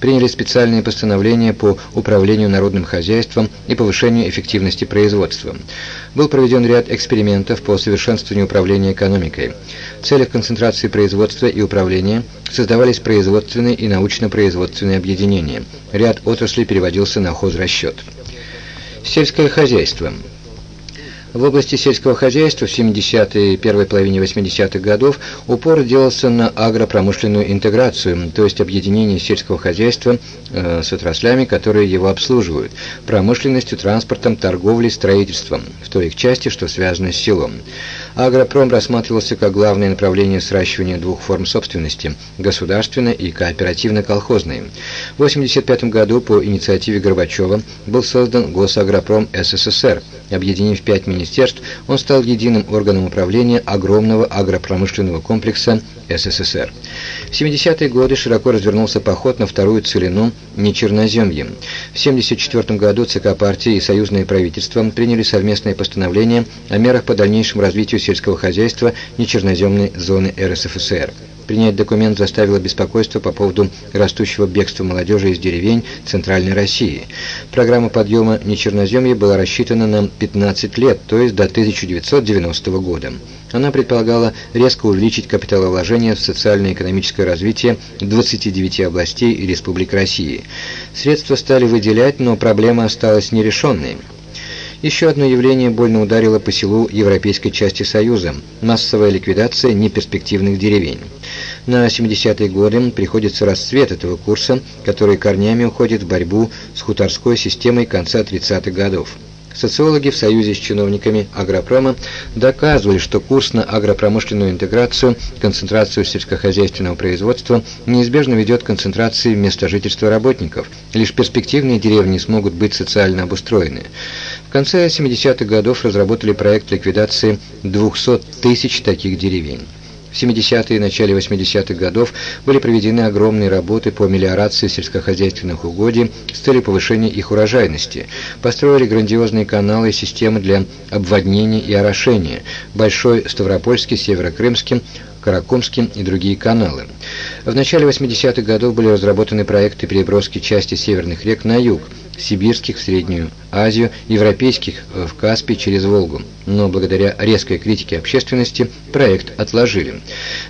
приняли специальные постановления по управлению народным хозяйством и повышению эффективности производства. Был проведен ряд экспериментов по совершенствованию управления экономикой. В целях концентрации производства и управления создавались производственные и научно-производственные объединения. Ряд отраслей переводился на хозрасчет. Сельское хозяйство. В области сельского хозяйства в 70-е и первой половине 80-х годов упор делался на агропромышленную интеграцию, то есть объединение сельского хозяйства э, с отраслями, которые его обслуживают, промышленностью, транспортом, торговлей, строительством, в той их части, что связано с селом. Агропром рассматривался как главное направление сращивания двух форм собственности – государственной и кооперативно-колхозной. В 1985 году по инициативе Горбачева был создан Госагропром СССР. Объединив пять министерств, он стал единым органом управления огромного агропромышленного комплекса СССР. В 70-е годы широко развернулся поход на вторую целину Нечерноземье. В 1974 году ЦК партии и союзное правительство приняли совместное постановление о мерах по дальнейшему развитию сельского хозяйства нечерноземной зоны РСФСР. Принять документ заставило беспокойство по поводу растущего бегства молодежи из деревень Центральной России. Программа подъема нечерноземья была рассчитана на 15 лет, то есть до 1990 года. Она предполагала резко увеличить капиталовложения в социально-экономическое развитие 29 областей и республик России. Средства стали выделять, но проблема осталась нерешенной. Еще одно явление больно ударило по селу европейской части Союза – массовая ликвидация неперспективных деревень. На 70-е годы приходится расцвет этого курса, который корнями уходит в борьбу с хуторской системой конца 30-х годов. Социологи в союзе с чиновниками агропрома доказывали, что курс на агропромышленную интеграцию, концентрацию сельскохозяйственного производства неизбежно ведет к концентрации места жительства работников. Лишь перспективные деревни смогут быть социально обустроены. В конце 70-х годов разработали проект ликвидации 200 тысяч таких деревень. В 70-е и начале 80-х годов были проведены огромные работы по мелиорации сельскохозяйственных угодий с целью повышения их урожайности. Построили грандиозные каналы и системы для обводнения и орошения, Большой Ставропольский, Северокрымский, Каракумский и другие каналы. В начале 80-х годов были разработаны проекты переброски части северных рек на юг, сибирских в Среднюю Азию, европейских в Каспий через Волгу. Но благодаря резкой критике общественности проект отложили.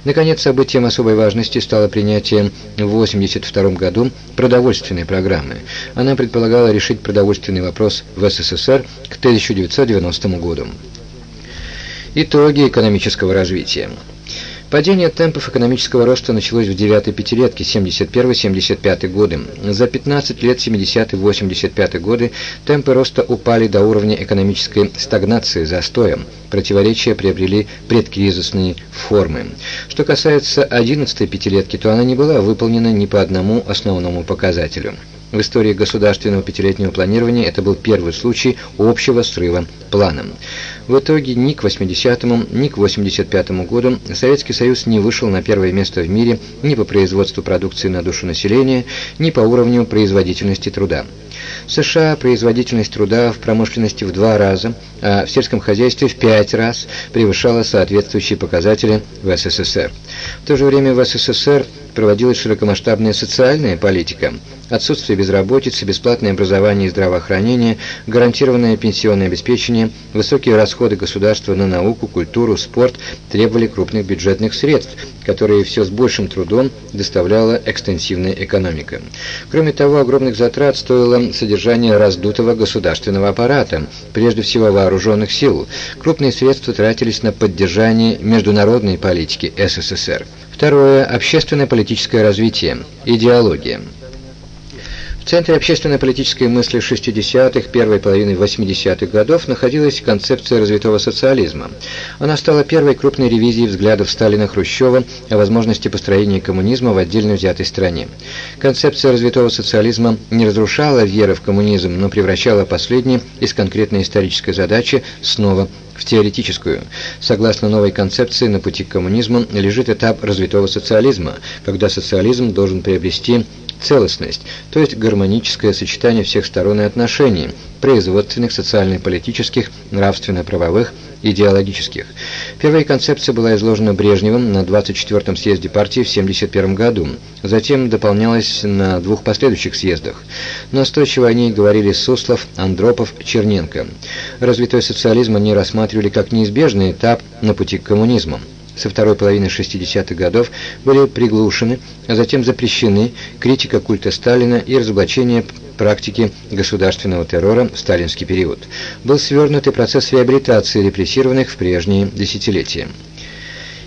Наконец, событием особой важности стало принятие в 1982 году продовольственной программы. Она предполагала решить продовольственный вопрос в СССР к 1990 году. Итоги экономического развития. Падение темпов экономического роста началось в девятой пятилетке 71-75 годы. За 15 лет 70-85 годы темпы роста упали до уровня экономической стагнации, застоя. Противоречия приобрели предкризисные формы. Что касается 11-й пятилетки, то она не была выполнена ни по одному основному показателю. В истории государственного пятилетнего планирования это был первый случай общего срыва плана. В итоге ни к 80-му, ни к 85-му году Советский Союз не вышел на первое место в мире ни по производству продукции на душу населения, ни по уровню производительности труда. В США производительность труда в промышленности в два раза, а в сельском хозяйстве в пять раз превышала соответствующие показатели в СССР. В то же время в СССР проводилась широкомасштабная социальная политика, отсутствие безработицы, бесплатное образование и здравоохранение, гарантированное пенсионное обеспечение, высокие расходы государства на науку, культуру, спорт требовали крупных бюджетных средств, которые все с большим трудом доставляла экстенсивная экономика. Кроме того, огромных затрат стоило содержание раздутого государственного аппарата, прежде всего вооруженных сил. Крупные средства тратились на поддержание международной политики СССР. Второе. Общественно-политическое развитие. Идеология. В центре общественно-политической мысли 60-х, первой половины 80-х годов находилась концепция развитого социализма. Она стала первой крупной ревизией взглядов Сталина-Хрущева о возможности построения коммунизма в отдельно взятой стране. Концепция развитого социализма не разрушала веры в коммунизм, но превращала последний из конкретной исторической задачи снова в теоретическую. Согласно новой концепции, на пути к коммунизму лежит этап развитого социализма, когда социализм должен приобрести целостность, то есть гармоническое сочетание всех сторон и отношений, производственных, социально-политических, нравственно-правовых, идеологических. Первая концепция была изложена Брежневым на 24-м съезде партии в 1971 году, затем дополнялась на двух последующих съездах. Настойчиво о ней говорили Суслов, Андропов, Черненко. Развитой социализм они рассматривали как неизбежный этап на пути к коммунизму со второй половины 60-х годов были приглушены, а затем запрещены критика культа Сталина и разоблачение практики государственного террора в сталинский период. Был свернут и процесс реабилитации репрессированных в прежние десятилетия.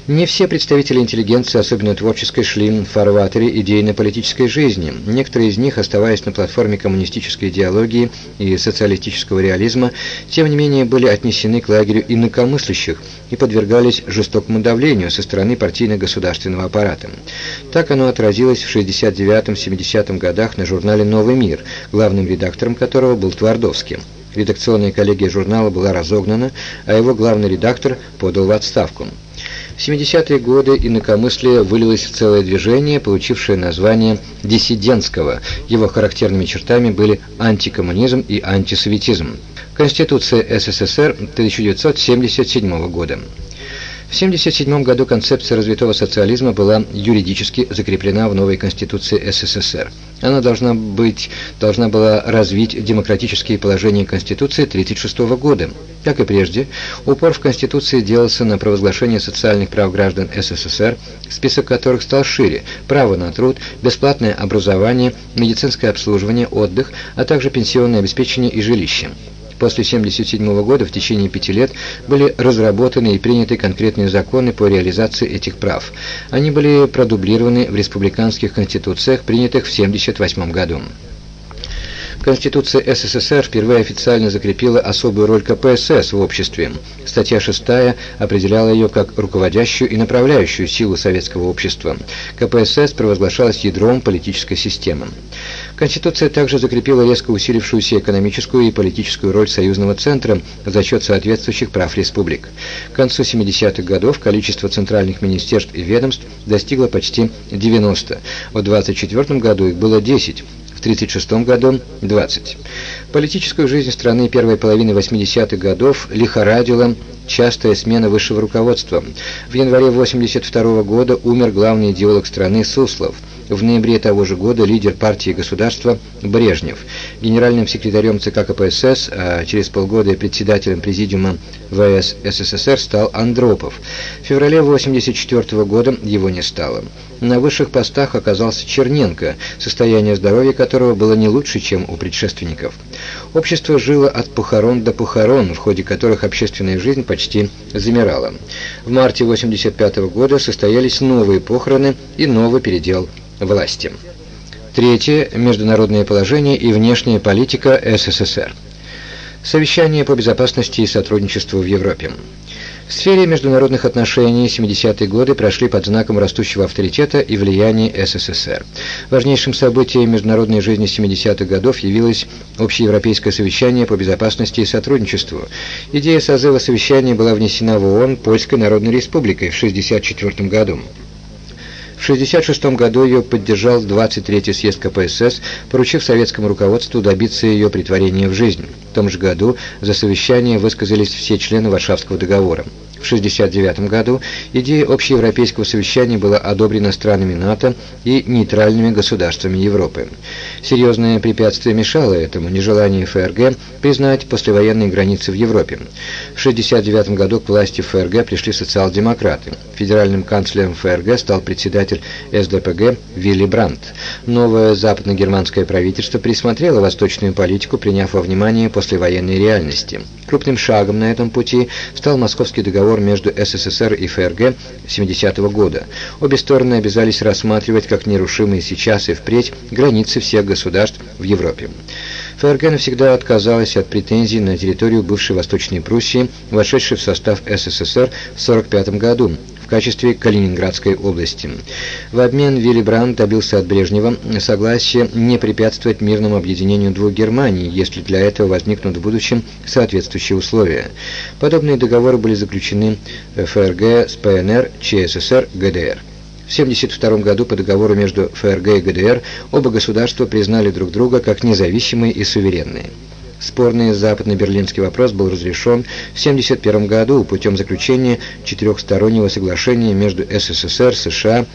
Не все представители интеллигенции, особенно творческой, шли в фарватере идейно-политической жизни. Некоторые из них, оставаясь на платформе коммунистической идеологии и социалистического реализма, тем не менее были отнесены к лагерю инакомыслящих и подвергались жестокому давлению со стороны партийно-государственного аппарата. Так оно отразилось в 69-70 годах на журнале «Новый мир», главным редактором которого был Твардовский. Редакционная коллегия журнала была разогнана, а его главный редактор подал в отставку. В 70-е годы инакомыслие вылилось в целое движение, получившее название «диссидентского». Его характерными чертами были антикоммунизм и антисоветизм. Конституция СССР 1977 года. В 1977 году концепция развитого социализма была юридически закреплена в новой Конституции СССР. Она должна, быть, должна была развить демократические положения Конституции 1936 года. Как и прежде, упор в Конституции делался на провозглашение социальных прав граждан СССР, список которых стал шире – право на труд, бесплатное образование, медицинское обслуживание, отдых, а также пенсионное обеспечение и жилище. После 1977 года в течение пяти лет были разработаны и приняты конкретные законы по реализации этих прав. Они были продублированы в республиканских конституциях, принятых в 1978 году. Конституция СССР впервые официально закрепила особую роль КПСС в обществе. Статья 6 определяла ее как руководящую и направляющую силу советского общества. КПСС провозглашалась ядром политической системы. Конституция также закрепила резко усилившуюся экономическую и политическую роль союзного центра за счет соответствующих прав республик. К концу 70-х годов количество центральных министерств и ведомств достигло почти 90. В 24 году их было 10, в 1936 году – 20. Политическую жизнь страны первой половины 80-х годов лихорадила частая смена высшего руководства. В январе 1982 года умер главный идеолог страны Суслов – в ноябре того же года лидер партии государства Брежнев, генеральным секретарем ЦК КПСС, а через полгода председателем президиума ВС СССР стал Андропов. В феврале 1984 года его не стало. На высших постах оказался Черненко, состояние здоровья которого было не лучше, чем у предшественников. Общество жило от похорон до похорон, в ходе которых общественная жизнь почти замирала. В марте 1985 года состоялись новые похороны и новый передел власти. Третье. Международное положение и внешняя политика СССР. Совещание по безопасности и сотрудничеству в Европе. В сфере международных отношений 70-е годы прошли под знаком растущего авторитета и влияния СССР. Важнейшим событием международной жизни 70-х годов явилось Общеевропейское совещание по безопасности и сотрудничеству. Идея созыва совещания была внесена в ООН Польской Народной Республикой в 1964 году. В 1966 году ее поддержал 23-й съезд КПСС, поручив советскому руководству добиться ее притворения в жизнь. В том же году за совещание высказались все члены Варшавского договора. В 1969 году идея общеевропейского совещания была одобрена странами НАТО и нейтральными государствами Европы. Серьезное препятствие мешало этому нежелание ФРГ признать послевоенные границы в Европе. В 1969 году к власти ФРГ пришли социал-демократы. Федеральным канцлером ФРГ стал председатель СДПГ Вилли Брандт. Новое западно-германское правительство присмотрело восточную политику, приняв во внимание послевоенные реальности. Крупным шагом на этом пути стал Московский договор между СССР и ФРГ 70 -го года. Обе стороны обязались рассматривать как нерушимые сейчас и впредь границы всех государств в Европе. ФРГ навсегда отказалась от претензий на территорию бывшей Восточной Пруссии, вошедшей в состав СССР в 1945 году, качестве Калининградской области. В обмен Вилли Брандт добился от Брежнева согласия не препятствовать мирному объединению двух Германий, если для этого возникнут в будущем соответствующие условия. Подобные договоры были заключены ФРГ с ПНР, ЧССР, ГДР. В В 1972 году по договору между ФРГ и ГДР оба государства признали друг друга как независимые и суверенные. Спорный западно-берлинский вопрос был разрешен в 1971 году путем заключения четырехстороннего соглашения между СССР, США